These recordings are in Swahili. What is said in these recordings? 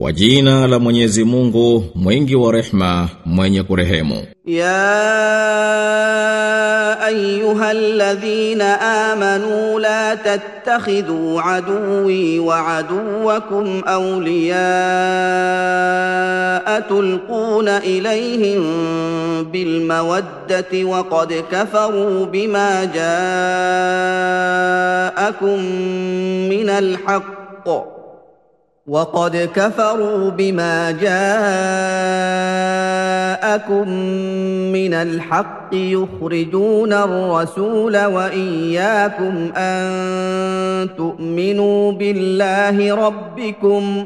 Kwa jina la Mwenyezi Mungu, mwingi wa rehma, mwenye kurehemu. يا ايها الذين امنوا لا تتخذوا عدوي وعدوكم اولياء تلقون اليهم بالموده وقد كفروا بما جاءكم من الحق وقد كفروا بما جاءكم من الحق يخرجون الرسول وإياكم أن تؤمنوا بالله ربكم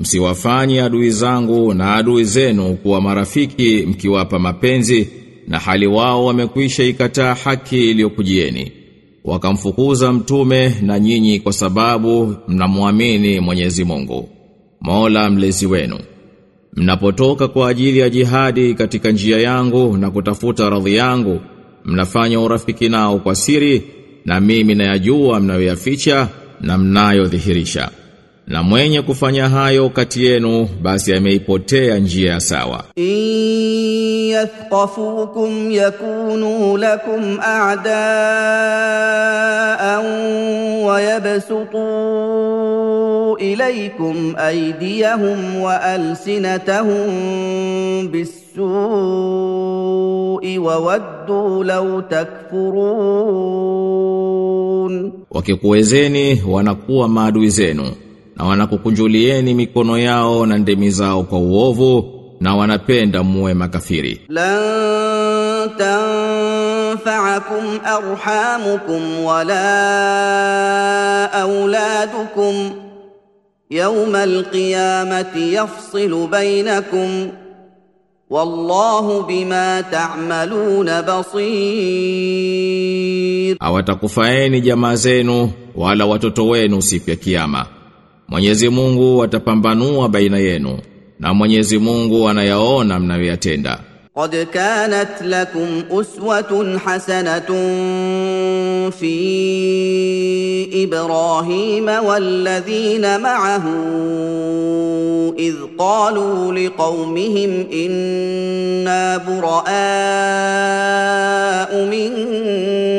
msiwafanye adui zangu na adui zenu kuwa marafiki mkiwapa mapenzi na hali wao wamekwisha ikataa haki iliyokujieni. Wakamfukuza mtume na nyinyi kwa sababu mnamwamini Mwenyezi Mungu, Mola mlezi wenu. Mnapotoka kwa ajili ya jihadi katika njia yangu na kutafuta radhi yangu, mnafanya urafiki nao kwa siri na mimi nayajua mnayoyaficha na mnayodhihirisha. Na mwenye kufanya hayo kati yenu basi ameipotea njia ya sawa. Yathqafukum yakunu lakum a'daan wa yabsutu ilaykum aydiyahum wa alsinatahum bis-su'i wa waddu law takfurun, wakikuwezeni wanakuwa maadui zenu na wanakukunjulieni mikono yao na ndemi zao kwa uovu na wanapenda muwe makafiri. Lan tanfa'akum arhamukum wala auladukum yawma alqiyamati yafsilu bainakum Wallahu bima ta'maluna basir. Hawatakufaeni jamaa zenu wala watoto wenu siku ya kiyama Mwenyezi Mungu atapambanua baina yenu na Mwenyezi Mungu anayaona mnayoyatenda. قد كانت لكم اسوه حسنه في ابراهيم والذين معه اذ قالوا لقومهم انا براء منكم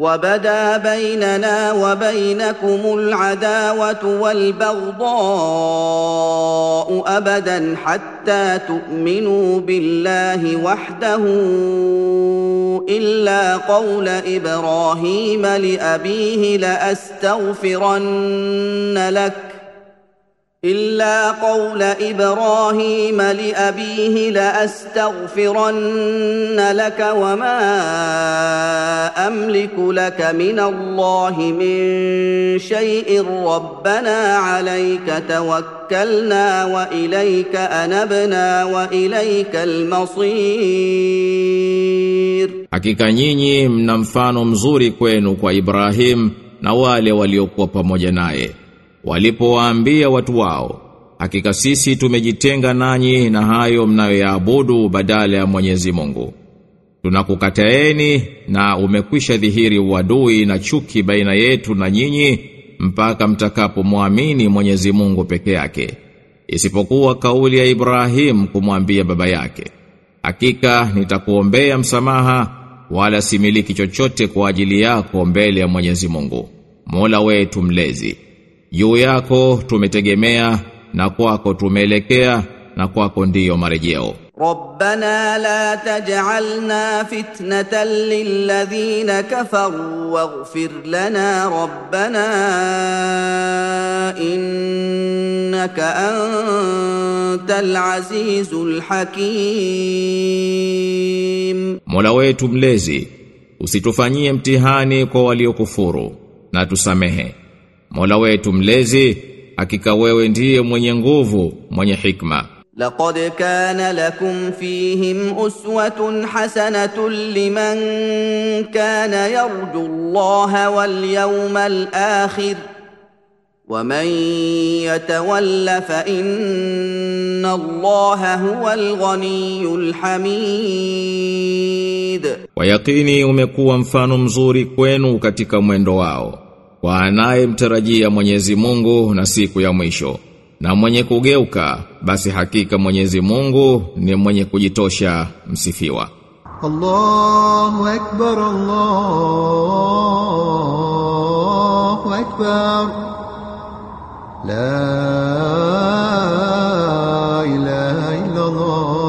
وبدا بيننا وبينكم العداوة والبغضاء أبدا حتى تؤمنوا بالله وحده إلا قول إبراهيم لأبيه لأستغفرن لك إلا قول إبراهيم لأبيه لأستغفرن لك وما أملك لك من الله من شيء ربنا عليك توكلنا وإليك أنبنا وإليك المصير Hakika nyinyi mna mfano mzuri kwenu kwa Ibrahim na wale waliokuwa pamoja naye. Walipowaambia watu wao, hakika sisi tumejitenga nanyi na hayo mnayoyaabudu badala ya Mwenyezi Mungu. tunakukataeni na umekwisha dhihiri uadui na chuki baina yetu na nyinyi mpaka mtakapomwamini Mwenyezi Mungu peke yake isipokuwa kauli ya Ibrahim kumwambia baba yake hakika nitakuombea msamaha wala similiki chochote kwa ajili yako mbele ya Mwenyezi Mungu Mola wetu mlezi juu yako tumetegemea na kwako tumeelekea na kwako ndiyo marejeo. Rabbana la taj'alna fitnatan lilladhina kafaru waghfir lana rabbana innaka antal azizul hakim, Mola wetu mlezi usitufanyie mtihani kwa waliokufuru na tusamehe Mola wetu mlezi, hakika wewe ndiye mwenye nguvu, mwenye hikma. Laqad kana lakum fihim uswatun hasanatun liman kana yarju Allah wal yawmal akhir. Waman yatawalla fa inna Allaha huwal ghaniyyul hamid, wa yaqini umekuwa mfano mzuri kwenu katika mwendo wao kwa anayemtarajia Mwenyezi Mungu na siku ya mwisho. Na mwenye kugeuka basi hakika Mwenyezi Mungu ni mwenye kujitosha msifiwa. Allahu akbar Allahu akbar. La ilaha illa Allah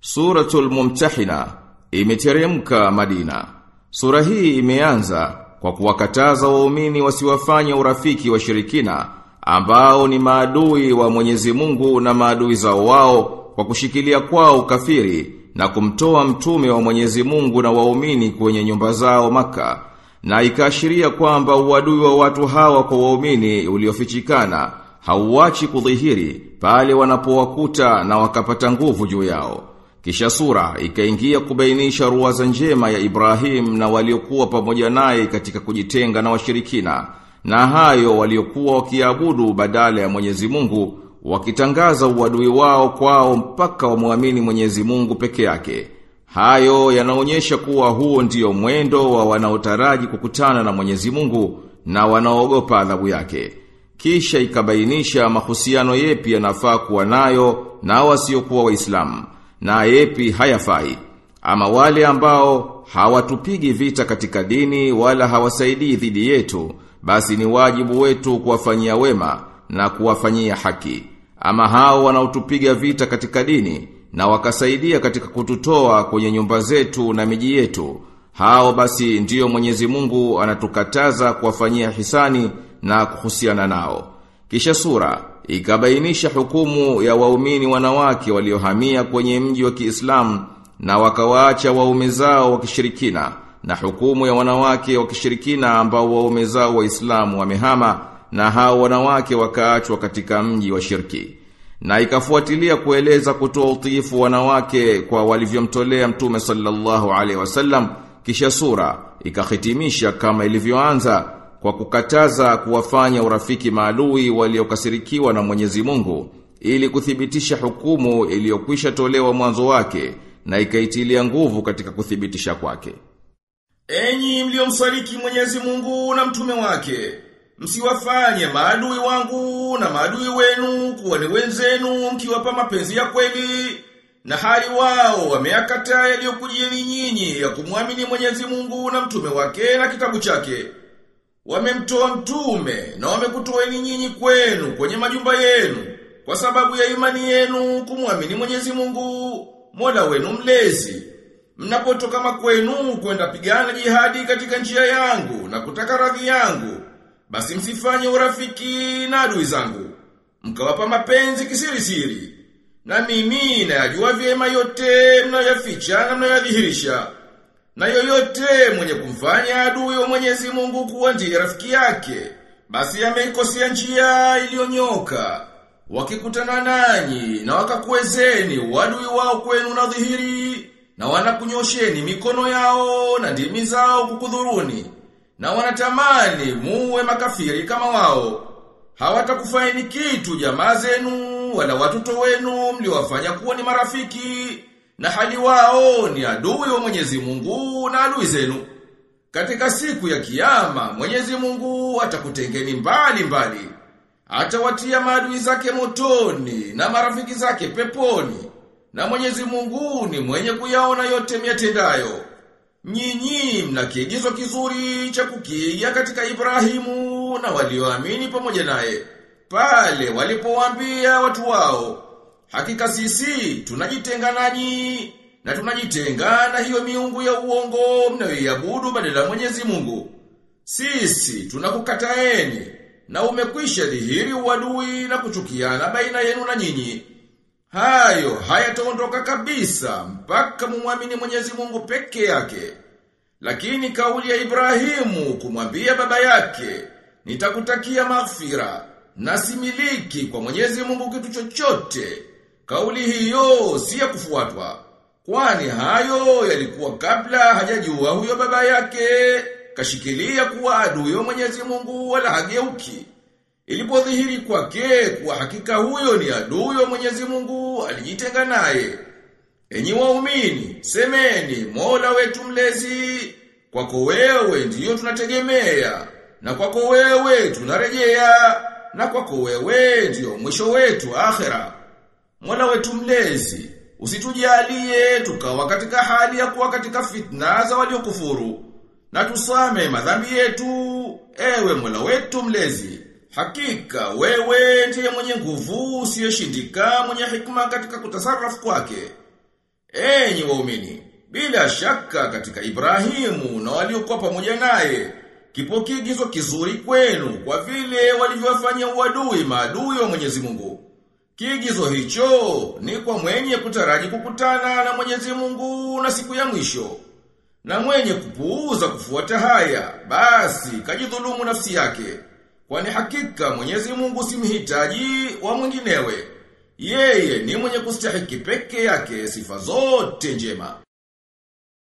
Suratul Mumtahina imeteremka Madina. Sura hii imeanza kwa kuwakataza waumini wasiwafanye urafiki wa shirikina ambao ni maadui wa Mwenyezi Mungu na maadui zao wao kwa kushikilia kwao ukafiri na kumtoa mtume wa Mwenyezi Mungu na waumini kwenye nyumba zao maka na ikaashiria kwamba uadui wa watu hawa kwa waumini uliofichikana hauachi kudhihiri pale wanapowakuta na wakapata nguvu juu yao. Kisha sura ikaingia kubainisha ruwaza njema ya Ibrahim na waliokuwa pamoja naye katika kujitenga na washirikina na hayo waliokuwa wakiabudu badala ya Mwenyezi Mungu wakitangaza uadui wao kwao mpaka wamwamini Mwenyezi Mungu peke yake. Hayo yanaonyesha kuwa huo ndio mwendo wa wanaotaraji kukutana na Mwenyezi Mungu na wanaogopa adhabu yake. Kisha ikabainisha mahusiano yepi yanafaa kuwa nayo na wasiokuwa Waislamu na yepi hayafai. Ama wale ambao hawatupigi vita katika dini wala hawasaidii dhidi yetu, basi ni wajibu wetu kuwafanyia wema na kuwafanyia haki. Ama hao wanaotupiga vita katika dini na wakasaidia katika kututoa kwenye nyumba zetu na miji yetu, hao basi ndiyo Mwenyezi Mungu anatukataza kuwafanyia hisani na kuhusiana nao. Kisha sura ikabainisha hukumu ya waumini wanawake waliohamia kwenye mji wa Kiislamu na wakawaacha waume zao wa kishirikina na hukumu ya wanawake wa kishirikina ambao waume zao waislamu wamehama na hao wanawake wakaachwa katika mji wa shirki. Na ikafuatilia kueleza kutoa utiifu wanawake kwa walivyomtolea Mtume sallallahu alaihi wasallam kisha sura ikahitimisha kama ilivyoanza kwa kukataza kuwafanya urafiki maalui waliokasirikiwa na Mwenyezi Mungu ili kuthibitisha hukumu iliyokwisha tolewa mwanzo wake na ikaitilia nguvu katika kuthibitisha kwake. Enyi mliomsaliki Mwenyezi Mungu na mtume wake, msiwafanye maadui wangu na maadui wenu kuwa ni wenzenu mkiwapa mapenzi ya kweli, na hali wao wameakataa yaliyokujieni nyinyi ya kumwamini Mwenyezi Mungu na mtume wake na kitabu chake. Wamemtoa mtume na wamekutoeni nyinyi kwenu kwenye majumba yenu kwa sababu ya imani yenu kumwamini Mwenyezi Mungu, Mola wenu mlezi. Mnapotoka makwenu kwenda pigana jihadi katika njia yangu na kutaka radhi yangu, basi msifanye urafiki na adui zangu. Mkawapa mapenzi kisirisiri. Na mimi nayajua vyema yote mnayoyaficha na mnayoyadhihirisha. Na yoyote mwenye kumfanya adui wa Mwenyezi Mungu kuwa ndiye rafiki yake, basi ameikosea njia iliyonyoka. Wakikutana nanyi na wakakuwezeni wadui wao kwenu na dhihiri, na wanakunyosheni mikono yao na ndimi zao kukudhuruni, na wanatamani muwe makafiri kama wao. Hawatakufaini kitu jamaa zenu wala watoto wenu mliwafanya kuwa ni marafiki na hali wao ni adui wa Mwenyezi Mungu na adui zenu. Katika siku ya kiyama Mwenyezi Mungu atakutengeni mbali mbali. Atawatia maadui zake motoni na marafiki zake peponi. Na Mwenyezi Mungu ni mwenye kuyaona yote miatendayo. Nyinyi mna kiigizo kizuri cha kukiiga katika Ibrahimu na walioamini pamoja naye. Pale walipowaambia watu wao, hakika sisi tunajitenga nanyi na tunajitenga na hiyo miungu ya uongo mnayoiabudu badala Mwenyezi Mungu. Sisi tunakukataeni na umekwisha dhihiri uadui na kuchukiana baina yenu na nyinyi. Hayo hayataondoka kabisa mpaka mumwamini Mwenyezi Mungu peke yake. Lakini kauli ya Ibrahimu kumwambia baba yake, nitakutakia maghfira na similiki kwa Mwenyezi Mungu kitu chochote. Kauli hiyo si ya kufuatwa. Kwani hayo yalikuwa kabla hajajua huyo baba yake, kashikilia kuwa adui wa Mwenyezi Mungu wala hageuki. Ilipodhihiri kwake kuwa hakika huyo ni adui wa Mwenyezi Mungu, alijitenga naye. Enyi waumini, semeni, Mola wetu mlezi, kwako wewe ndiyo tunategemea, na kwako wewe tunarejea, na kwako wewe ndiyo mwisho wetu akhera. Mola wetu mlezi, usitujalie tukawa katika hali ya kuwa katika fitna za waliokufuru, na tusame madhambi yetu, ewe Mola wetu mlezi. Hakika wewe ndiye mwenye nguvu usiyeshindika mwenye hikma katika kutasarrafu kwake. Enyi waumini, bila shaka katika Ibrahimu na waliokuwa pamoja naye, kipo kigizo kizuri kwenu kwa vile walivyofanya uadui maadui wa Mwenyezi Mungu. Kigizo hicho ni kwa mwenye kutaraji kukutana na Mwenyezi Mungu na siku ya mwisho. Na mwenye kupuuza kufuata haya, basi kajidhulumu nafsi yake. Kwani hakika Mwenyezi Mungu si mhitaji wa mwinginewe. Yeye ni mwenye kustahiki peke yake sifa zote njema.